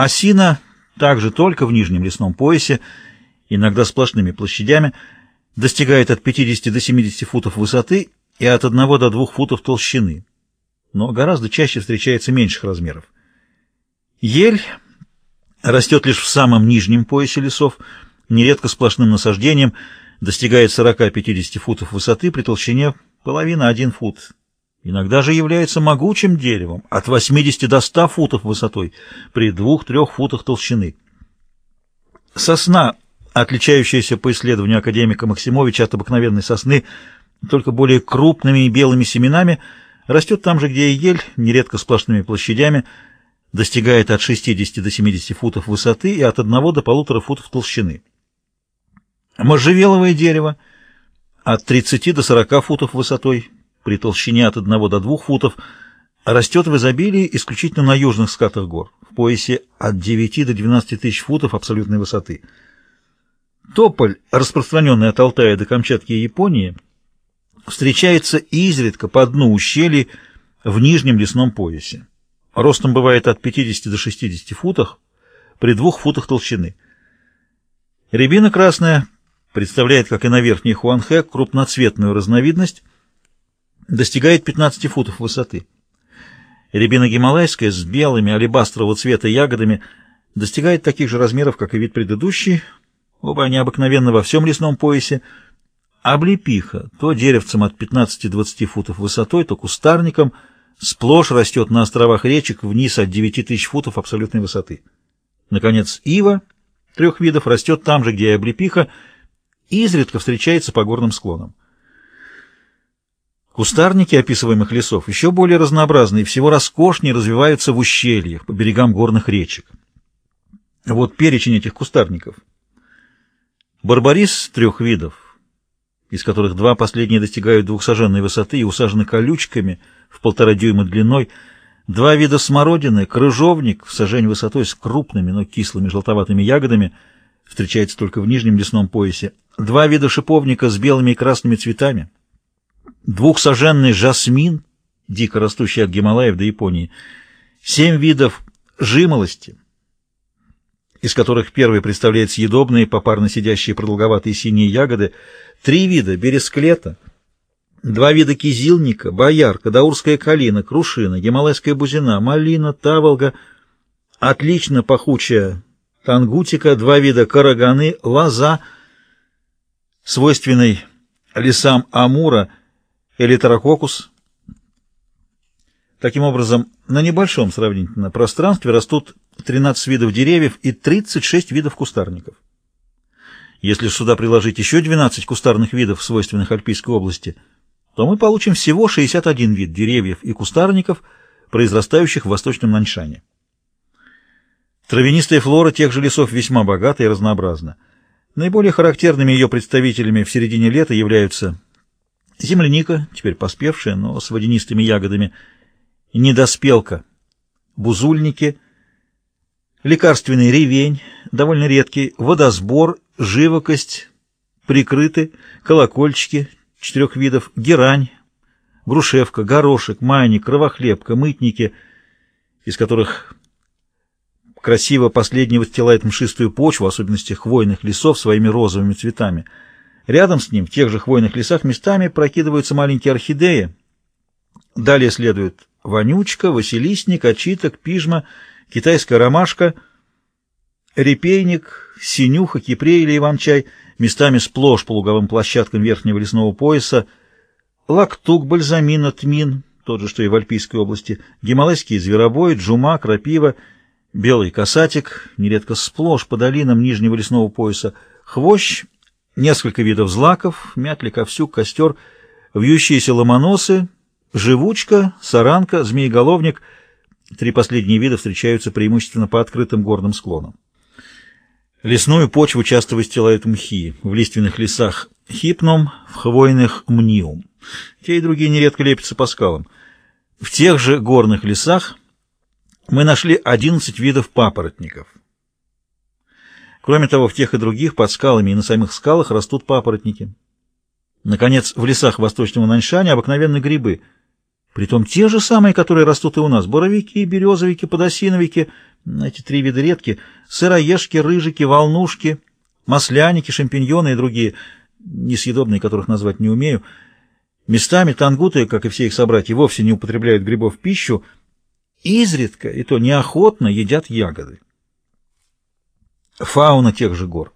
Осина также только в нижнем лесном поясе, иногда сплошными площадями, достигает от 50 до 70 футов высоты и от 1 до 2 футов толщины, но гораздо чаще встречается меньших размеров. Ель растет лишь в самом нижнем поясе лесов, нередко сплошным насаждением, достигает 40-50 футов высоты при толщине половина 1 фут. Иногда же является могучим деревом от 80 до 100 футов высотой при 2-3 футах толщины. Сосна, отличающаяся по исследованию академика Максимовича от обыкновенной сосны только более крупными и белыми семенами, растет там же, где и ель, нередко сплошными площадями, достигает от 60 до 70 футов высоты и от 1 до 1,5 футов толщины. Можжевеловое дерево от 30 до 40 футов высотой, при толщине от 1 до 2 футов, растет в изобилии исключительно на южных скатах гор, в поясе от 9 до 12 тысяч футов абсолютной высоты. Тополь, распространенный от Алтая до Камчатки и Японии, встречается изредка по дну ущелий в нижнем лесном поясе. Ростом бывает от 50 до 60 футов при двух футах толщины. Рябина красная представляет, как и на верхней Хуанхэ, крупноцветную разновидность, достигает 15 футов высоты. Рябина гималайская с белыми алебастрового цвета ягодами достигает таких же размеров, как и вид предыдущий, оба они обыкновенно во всем лесном поясе, облепиха, то деревцем от 15-20 футов высотой, то кустарником – сплошь растет на островах речек вниз от 9 тысяч футов абсолютной высоты. Наконец, ива трех видов растет там же, где и облепиха, и изредка встречается по горным склонам. Кустарники описываемых лесов еще более разнообразны и всего роскошнее развиваются в ущельях по берегам горных речек. Вот перечень этих кустарников. Барбарис трех видов, из которых два последние достигают двухсаженной высоты и усажены колючками – в полтора дюйма длиной, два вида смородины, крыжовник в сажень высотой с крупными, но кислыми желтоватыми ягодами, встречается только в нижнем лесном поясе, два вида шиповника с белыми и красными цветами, двухсаженный жасмин, дико растущий от Гималаев до Японии, семь видов жимолости, из которых первый представляет съедобные, попарно сидящие продолговатые синие ягоды, три вида бересклета — Два вида кизилника, боярка, даурская калина, крушина, гималайская бузина, малина, таволга, отлично пахучая тангутика, два вида караганы, лоза, свойственный лесам Амура, элитерококус. Таким образом, на небольшом сравнительно пространстве растут 13 видов деревьев и 36 видов кустарников. Если сюда приложить еще 12 кустарных видов, свойственных Альпийской области – то мы получим всего 61 вид деревьев и кустарников, произрастающих в Восточном Наньшане. Травянистая флора тех же лесов весьма богата и разнообразна. Наиболее характерными ее представителями в середине лета являются земляника, теперь поспевшая, но с водянистыми ягодами, недоспелка, бузульники, лекарственный ревень, довольно редкий, водосбор, живокость, прикрыты, колокольчики, четырех видов герань, грушевка, горошек, майник, кровохлебка, мытники, из которых красиво последний выстилает мшистую почву, в особенности хвойных лесов, своими розовыми цветами. Рядом с ним, в тех же хвойных лесах, местами прокидываются маленькие орхидеи. Далее следует вонючка, василисник, очиток, пижма, китайская ромашка, репейник, синюха, кипрей или иван-чай — местами сплошь по луговым площадкам верхнего лесного пояса, лактук, бальзамина, тмин, тот же, что и в Альпийской области, гималайские зверобои, джума, крапива, белый касатик, нередко сплошь по долинам нижнего лесного пояса, хвощ, несколько видов злаков, мятлик, овсюк, костер, вьющиеся ломоносы, живучка, саранка, змееголовник. Три последние вида встречаются преимущественно по открытым горным склонам. Лесную почву часто выстилают мхи, в лиственных лесах хипном, в хвойных мниум. Те и другие нередко лепятся по скалам. В тех же горных лесах мы нашли 11 видов папоротников. Кроме того, в тех и других под скалами и на самих скалах растут папоротники. Наконец, в лесах восточного Наньшаня обыкновенны грибы. Притом те же самые, которые растут и у нас. Боровики, березовики, подосиновики, эти три вида редки, сыроежки, рыжики, волнушки, масляники, шампиньоны и другие, несъедобные, которых назвать не умею. Местами тангуты, как и все их собратья, вовсе не употребляют грибов в пищу, изредка, и то неохотно, едят ягоды. Фауна тех же гор.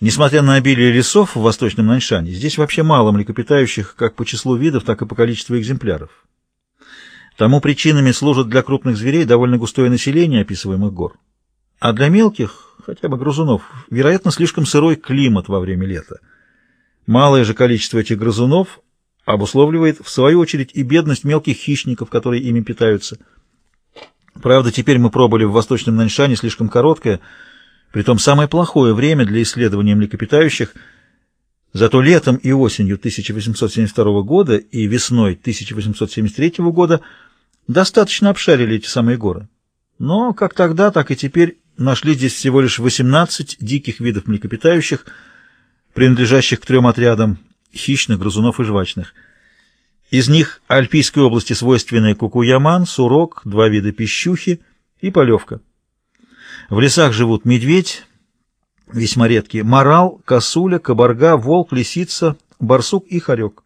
Несмотря на обилие лесов в Восточном Наньшане, здесь вообще мало млекопитающих как по числу видов, так и по количеству экземпляров. Тому причинами служат для крупных зверей довольно густое население описываемых гор. А для мелких, хотя бы грызунов, вероятно, слишком сырой климат во время лета. Малое же количество этих грызунов обусловливает, в свою очередь, и бедность мелких хищников, которые ими питаются. Правда, теперь мы пробыли в Восточном Наньшане слишком короткое, Притом самое плохое время для исследования млекопитающих. Зато летом и осенью 1872 года и весной 1873 года достаточно обшарили эти самые горы. Но как тогда, так и теперь нашли здесь всего лишь 18 диких видов млекопитающих, принадлежащих к трем отрядам хищных, грызунов и жвачных. Из них Альпийской области свойственные кукуяман, сурок, два вида пищухи и полевка. В лесах живут медведь, весьма редкий, морал, косуля, кабарга, волк, лисица, барсук и хорек.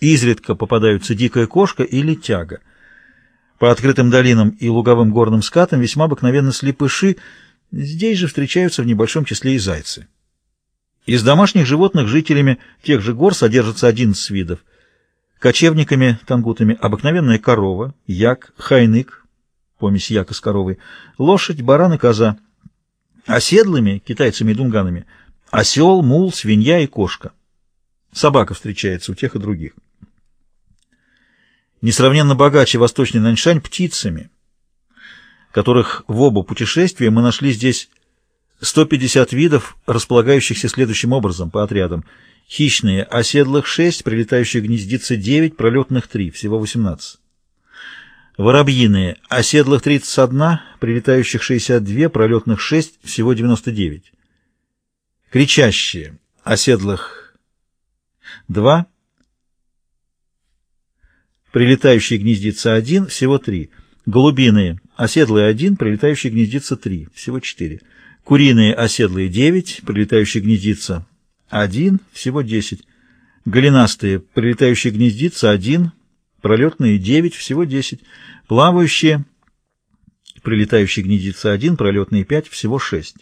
Изредка попадаются дикая кошка или тяга. По открытым долинам и луговым горным скатам весьма обыкновенно слепыши, здесь же встречаются в небольшом числе и зайцы. Из домашних животных жителями тех же гор содержится 11 видов. Кочевниками, тангутами, обыкновенная корова, як, хайнык, помесь яка с коровой, лошадь, баран и коза. Оседлыми, китайцами и дунганами, осел, мул, свинья и кошка. Собака встречается у тех и других. Несравненно богаче восточный Наньшань птицами, которых в оба путешествия мы нашли здесь 150 видов, располагающихся следующим образом по отрядам. Хищные, оседлых 6, прилетающих гнездится 9, пролетных 3, всего 18. Воробьиные, оседлых 31, прилетающих 62, пролетных 6, всего 99. Кричащие, оседлых 2, прилетающие гнездится 1, всего 3. Голубиные, оседлые 1, прилетающие гнездится 3, всего 4. Куриные, оседлые 9, прилетающие гнездится 1, всего 10. Голенастые, прилетающие гнездится 1, пролетные 9, всего 10, плавающие, прилетающие гнездится 1, пролетные 5, всего 6.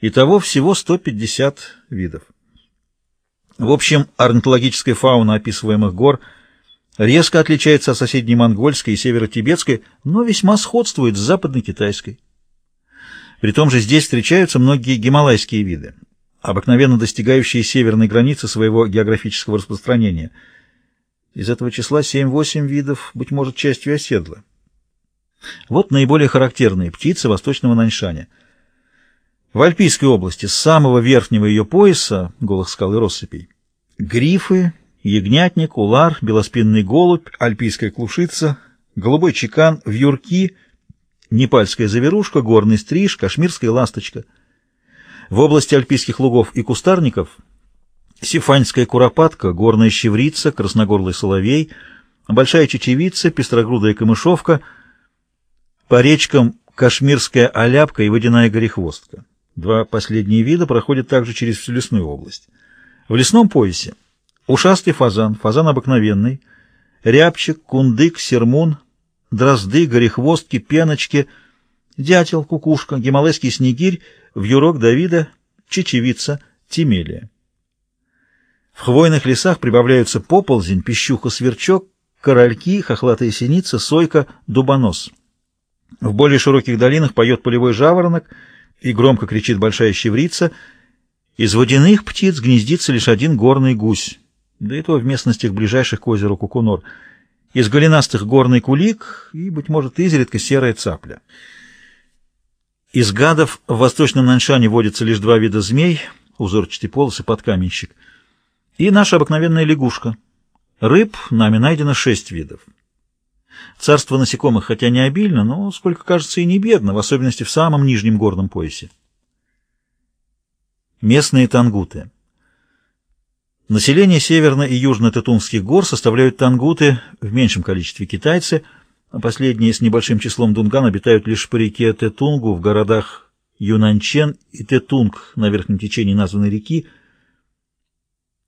Итого всего 150 видов. В общем, орнитологическая фауна описываемых гор резко отличается от соседней монгольской и северо-тибетской, но весьма сходствует с западно-китайской. При том же здесь встречаются многие гималайские виды, обыкновенно достигающие северной границы своего географического распространения – из этого числа 7-8 видов, быть может, частью оседла. Вот наиболее характерные птицы восточного Наньшаня. В Альпийской области с самого верхнего ее пояса, голых скал и россыпей, грифы, ягнятник, улар, белоспинный голубь, альпийская клушица, голубой чекан, вьюрки, непальская заверушка, горный стриж, кашмирская ласточка. В области альпийских лугов и кустарников – Сифаньская куропатка, горная щеврица, красногорлый соловей, большая чечевица, пестрогрудая камышовка, по речкам кашмирская оляпка и водяная горехвостка. Два последние вида проходят также через всю лесную область. В лесном поясе ушастый фазан, фазан обыкновенный, рябчик, кундык, сермун, дрозды, горехвостки, пеночки, дятел, кукушка, гималайский снегирь, вьюрок Давида, чечевица, тимелия. В хвойных лесах прибавляются поползень, пищуха-сверчок, корольки, хохлатая синица, сойка, дубонос. В более широких долинах поет полевой жаворонок и громко кричит большая щеврица. Из водяных птиц гнездится лишь один горный гусь, да и то в местностях, ближайших к озеру Кукунор. Из голенастых горный кулик и, быть может, изредка серая цапля. Из гадов в восточном Наншане водятся лишь два вида змей, узорчатый полос и подкаменщик — и наша обыкновенная лягушка. Рыб нами найдено шесть видов. Царство насекомых, хотя не обильно, но, сколько кажется, и не бедно, в особенности в самом нижнем горном поясе. Местные тангуты. Население северно- и южно-Тетунгских гор составляют тангуты, в меньшем количестве китайцы, последние с небольшим числом дунган обитают лишь по реке Тетунгу в городах Юнанчен и Тетунг на верхнем течении названной реки –